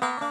Bye.